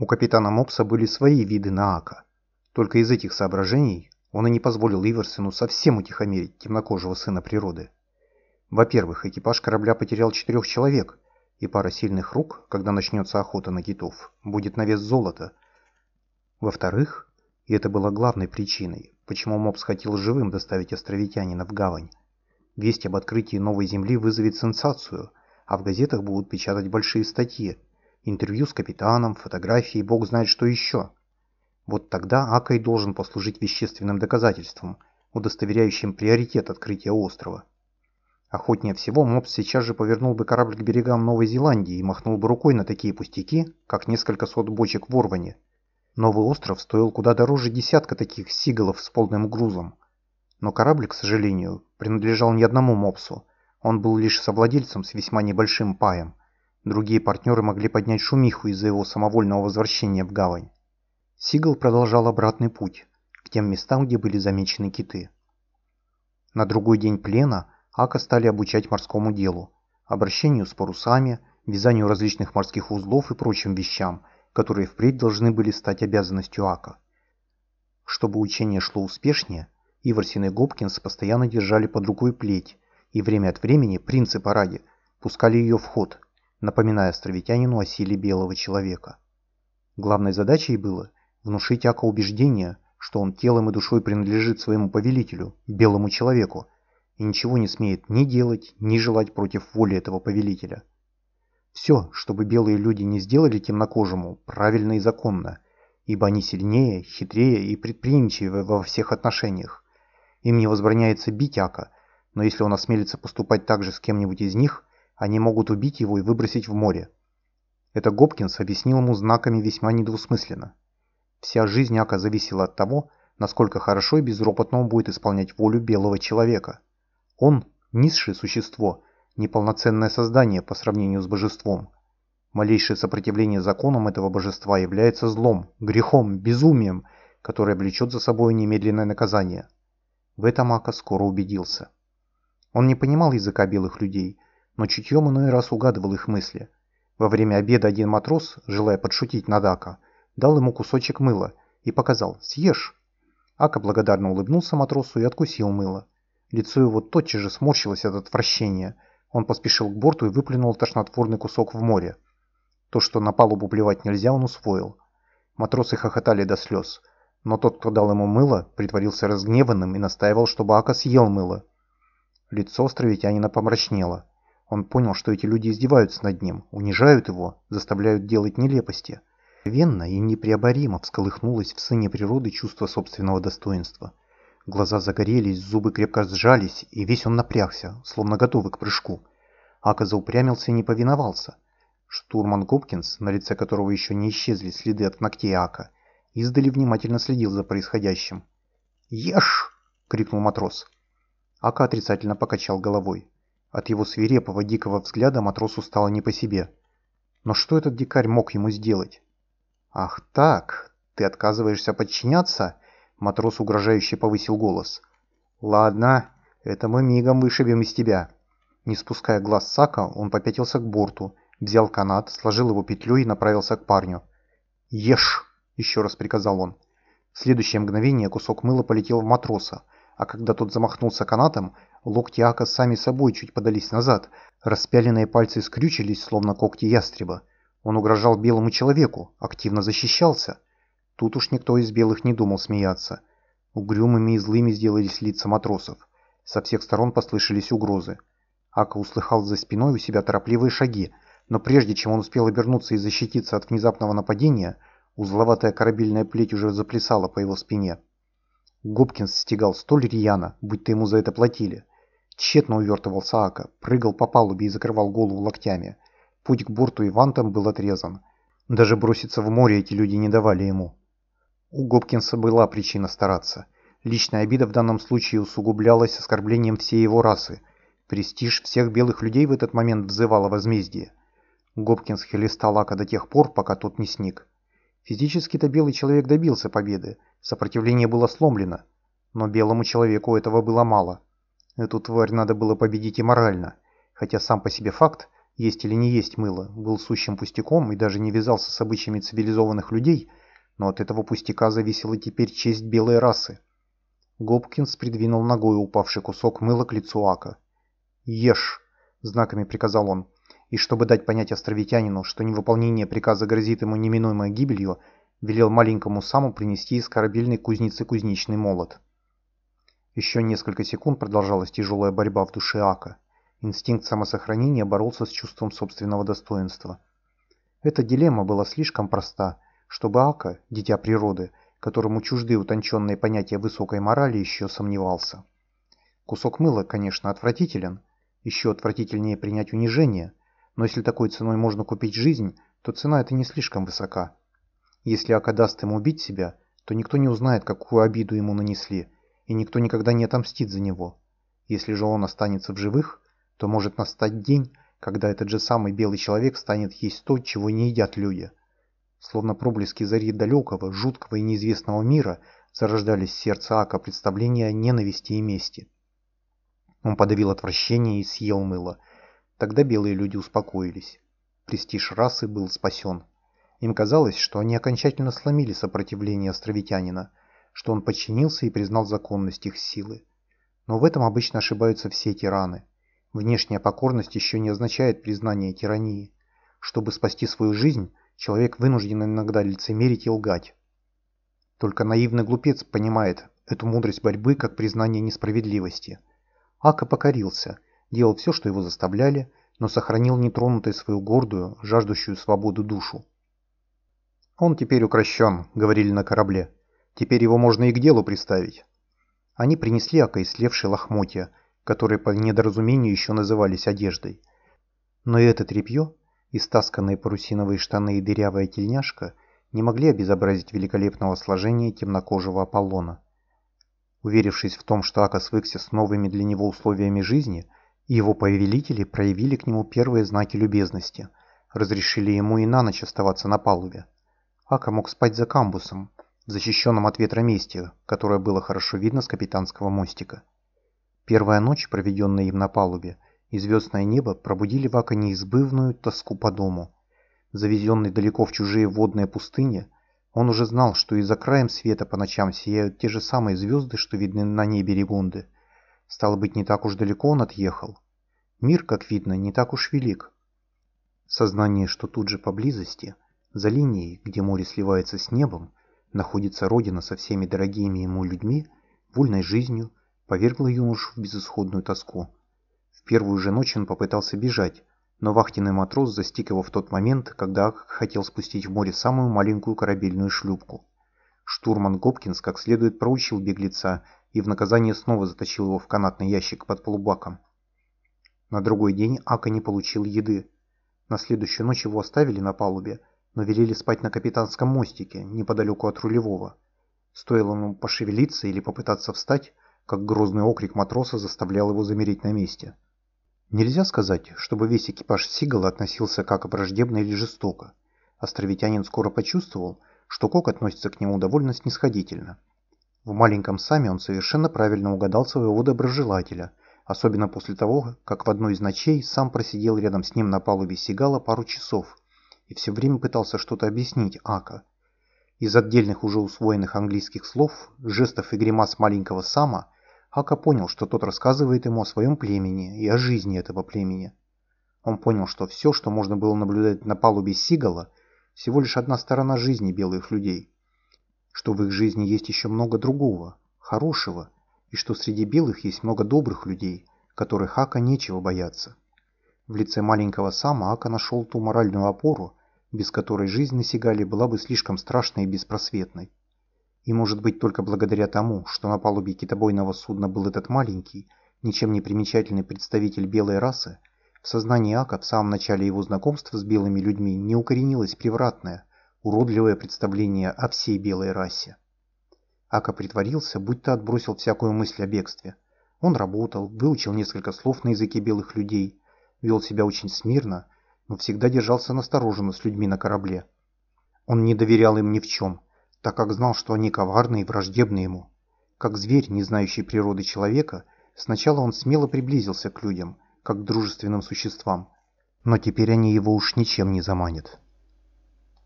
У капитана Мопса были свои виды на Ака. Только из этих соображений он и не позволил Иверсену совсем утихомирить темнокожего сына природы. Во-первых, экипаж корабля потерял четырех человек, и пара сильных рук, когда начнется охота на китов, будет на вес золота. Во-вторых, и это было главной причиной, почему Мопс хотел живым доставить островитянина в гавань, весть об открытии новой земли вызовет сенсацию, а в газетах будут печатать большие статьи, интервью с капитаном, фотографии, бог знает что еще. Вот тогда Акай должен послужить вещественным доказательством, удостоверяющим приоритет открытия острова. Охотнее всего Мопс сейчас же повернул бы корабль к берегам Новой Зеландии и махнул бы рукой на такие пустяки, как несколько сот бочек в Орване. Новый остров стоил куда дороже десятка таких сигалов с полным грузом. Но корабль, к сожалению, принадлежал не одному Мопсу. Он был лишь совладельцем с весьма небольшим паем. Другие партнеры могли поднять шумиху из-за его самовольного возвращения в гавань. Сигал продолжал обратный путь, к тем местам, где были замечены киты. На другой день плена – Ака стали обучать морскому делу, обращению с парусами, вязанию различных морских узлов и прочим вещам, которые впредь должны были стать обязанностью Ака. Чтобы учение шло успешнее, Иварсин и Гопкинс постоянно держали под рукой плеть, и время от времени принципы ради пускали ее в ход, напоминая островитянину о силе белого человека. Главной задачей было внушить Ака убеждение, что он телом и душой принадлежит своему повелителю, белому человеку, и ничего не смеет ни делать, ни желать против воли этого повелителя. Все, чтобы белые люди не сделали темнокожему, правильно и законно, ибо они сильнее, хитрее и предприимчивее во всех отношениях. Им не возбраняется бить Ака, но если он осмелится поступать так же с кем-нибудь из них, они могут убить его и выбросить в море. Это Гопкинс объяснил ему знаками весьма недвусмысленно. Вся жизнь Ака зависела от того, насколько хорошо и безропотно он будет исполнять волю белого человека. Он – низшее существо, неполноценное создание по сравнению с божеством. Малейшее сопротивление законам этого божества является злом, грехом, безумием, которое влечет за собой немедленное наказание. В этом Ака скоро убедился. Он не понимал языка белых людей, но чутьем иной раз угадывал их мысли. Во время обеда один матрос, желая подшутить над Ака, дал ему кусочек мыла и показал «Съешь». Ака благодарно улыбнулся матросу и откусил мыло. Лицо его тотчас же сморщилось от отвращения. Он поспешил к борту и выплюнул тошнотворный кусок в море. То, что на палубу плевать нельзя, он усвоил. Матросы хохотали до слез. Но тот, кто дал ему мыло, притворился разгневанным и настаивал, чтобы Ака съел мыло. Лицо островитянина помрачнело. Он понял, что эти люди издеваются над ним, унижают его, заставляют делать нелепости. Венно и непреоборимо всколыхнулось в сыне природы чувство собственного достоинства. Глаза загорелись, зубы крепко сжались, и весь он напрягся, словно готовый к прыжку. Ака заупрямился и не повиновался. Штурман Гопкинс, на лице которого еще не исчезли следы от ногтей Ака, издали внимательно следил за происходящим. «Ешь!» — крикнул матрос. Ака отрицательно покачал головой. От его свирепого дикого взгляда матросу стало не по себе. Но что этот дикарь мог ему сделать? «Ах так, ты отказываешься подчиняться?» Матрос угрожающе повысил голос. «Ладно, это мы мигом вышибем из тебя». Не спуская глаз Сака, он попятился к борту, взял канат, сложил его петлей и направился к парню. «Ешь!» – еще раз приказал он. В следующее мгновение кусок мыла полетел в матроса, а когда тот замахнулся канатом, локти Ака сами собой чуть подались назад, распяленные пальцы скрючились, словно когти ястреба. Он угрожал белому человеку, активно защищался – Тут уж никто из белых не думал смеяться. Угрюмыми и злыми сделались лица матросов. Со всех сторон послышались угрозы. Ака услыхал за спиной у себя торопливые шаги, но прежде чем он успел обернуться и защититься от внезапного нападения, узловатая корабельная плеть уже заплясала по его спине. Гопкинс стегал столь рьяно, будто ему за это платили. Тщетно увертывался Ака, прыгал по палубе и закрывал голову локтями. Путь к борту и вантам был отрезан. Даже броситься в море эти люди не давали ему. У Гопкинса была причина стараться. Личная обида в данном случае усугублялась оскорблением всей его расы. Престиж всех белых людей в этот момент взывал о возмездии. Гопкинс хилистал Ака до тех пор, пока тот не сник. Физически-то белый человек добился победы, сопротивление было сломлено. Но белому человеку этого было мало. Эту тварь надо было победить и морально, хотя сам по себе факт есть или не есть мыло, был сущим пустяком и даже не вязался с обычаями цивилизованных людей, но от этого пустяка зависела теперь честь белой расы. Гопкинс придвинул ногой упавший кусок мыла к лицу Ака. «Ешь!» — знаками приказал он. И чтобы дать понять островитянину, что невыполнение приказа грозит ему неминуемой гибелью, велел маленькому саму принести из корабельной кузницы кузнечный молот. Еще несколько секунд продолжалась тяжелая борьба в душе Ака. Инстинкт самосохранения боролся с чувством собственного достоинства. Эта дилемма была слишком проста, чтобы Ака, дитя природы, которому чужды утонченные понятия высокой морали, еще сомневался. Кусок мыла, конечно, отвратителен, еще отвратительнее принять унижение, но если такой ценой можно купить жизнь, то цена эта не слишком высока. Если Ака даст ему убить себя, то никто не узнает, какую обиду ему нанесли, и никто никогда не отомстит за него. Если же он останется в живых, то может настать день, когда этот же самый белый человек станет есть то, чего не едят люди. Словно проблески зари далекого, жуткого и неизвестного мира зарождались в сердце Ака представления ненависти и мести. Он подавил отвращение и съел мыло. Тогда белые люди успокоились. Престиж расы был спасен. Им казалось, что они окончательно сломили сопротивление островитянина, что он подчинился и признал законность их силы. Но в этом обычно ошибаются все тираны. Внешняя покорность еще не означает признание тирании. Чтобы спасти свою жизнь, человек вынужден иногда лицемерить и лгать. Только наивный глупец понимает эту мудрость борьбы как признание несправедливости. Ака покорился, делал все, что его заставляли, но сохранил нетронутой свою гордую, жаждущую свободу душу. «Он теперь укращен», — говорили на корабле. «Теперь его можно и к делу приставить». Они принесли Ака ислевшие лохмотья, которые по недоразумению еще назывались одеждой. Но и это тряпье, истасканные парусиновые штаны и дырявая тельняшка не могли обезобразить великолепного сложения темнокожего Аполлона. Уверившись в том, что Ака свыкся с новыми для него условиями жизни, его повелители проявили к нему первые знаки любезности, разрешили ему и на ночь оставаться на палубе. Ака мог спать за камбусом, в защищенном от ветра месте, которое было хорошо видно с капитанского мостика. Первая ночь, проведенная им на палубе, и звездное небо пробудили в Ака неизбывную тоску по дому. Завезенный далеко в чужие водные пустыни, он уже знал, что и за краем света по ночам сияют те же самые звезды, что видны на небе Регунды. Стало быть, не так уж далеко он отъехал. Мир, как видно, не так уж велик. Сознание, что тут же поблизости, за линией, где море сливается с небом, находится родина со всеми дорогими ему людьми, вольной жизнью, повергло юношу в безысходную тоску. В первую же ночь он попытался бежать, но вахтенный матрос застиг его в тот момент, когда хотел спустить в море самую маленькую корабельную шлюпку. Штурман Гопкинс как следует проучил беглеца и в наказание снова затащил его в канатный ящик под полубаком. На другой день Ака не получил еды. На следующую ночь его оставили на палубе, но велели спать на капитанском мостике, неподалеку от рулевого. Стоило ему пошевелиться или попытаться встать, как грозный окрик матроса заставлял его замереть на месте. Нельзя сказать, чтобы весь экипаж Сигала относился как враждебно или жестоко. Островитянин скоро почувствовал, что Кок относится к нему довольно снисходительно. В маленьком саме он совершенно правильно угадал своего доброжелателя, особенно после того, как в одной из ночей сам просидел рядом с ним на палубе Сигала пару часов и все время пытался что-то объяснить Ака. Из отдельных уже усвоенных английских слов, жестов и гримас маленького Сама – Ака понял, что тот рассказывает ему о своем племени и о жизни этого племени. Он понял, что все, что можно было наблюдать на палубе Сигала, всего лишь одна сторона жизни белых людей. Что в их жизни есть еще много другого, хорошего, и что среди белых есть много добрых людей, которых Ака нечего бояться. В лице маленького Сама Ака нашел ту моральную опору, без которой жизнь на Сигале была бы слишком страшной и беспросветной. И может быть только благодаря тому, что на палубе китобойного судна был этот маленький, ничем не примечательный представитель белой расы, в сознании Ака в самом начале его знакомства с белыми людьми не укоренилось превратное, уродливое представление о всей белой расе. Ака притворился, будто отбросил всякую мысль о бегстве. Он работал, выучил несколько слов на языке белых людей, вел себя очень смирно, но всегда держался настороженно с людьми на корабле. Он не доверял им ни в чем, так как знал, что они коварны и враждебны ему. Как зверь, не знающий природы человека, сначала он смело приблизился к людям, как к дружественным существам. Но теперь они его уж ничем не заманят.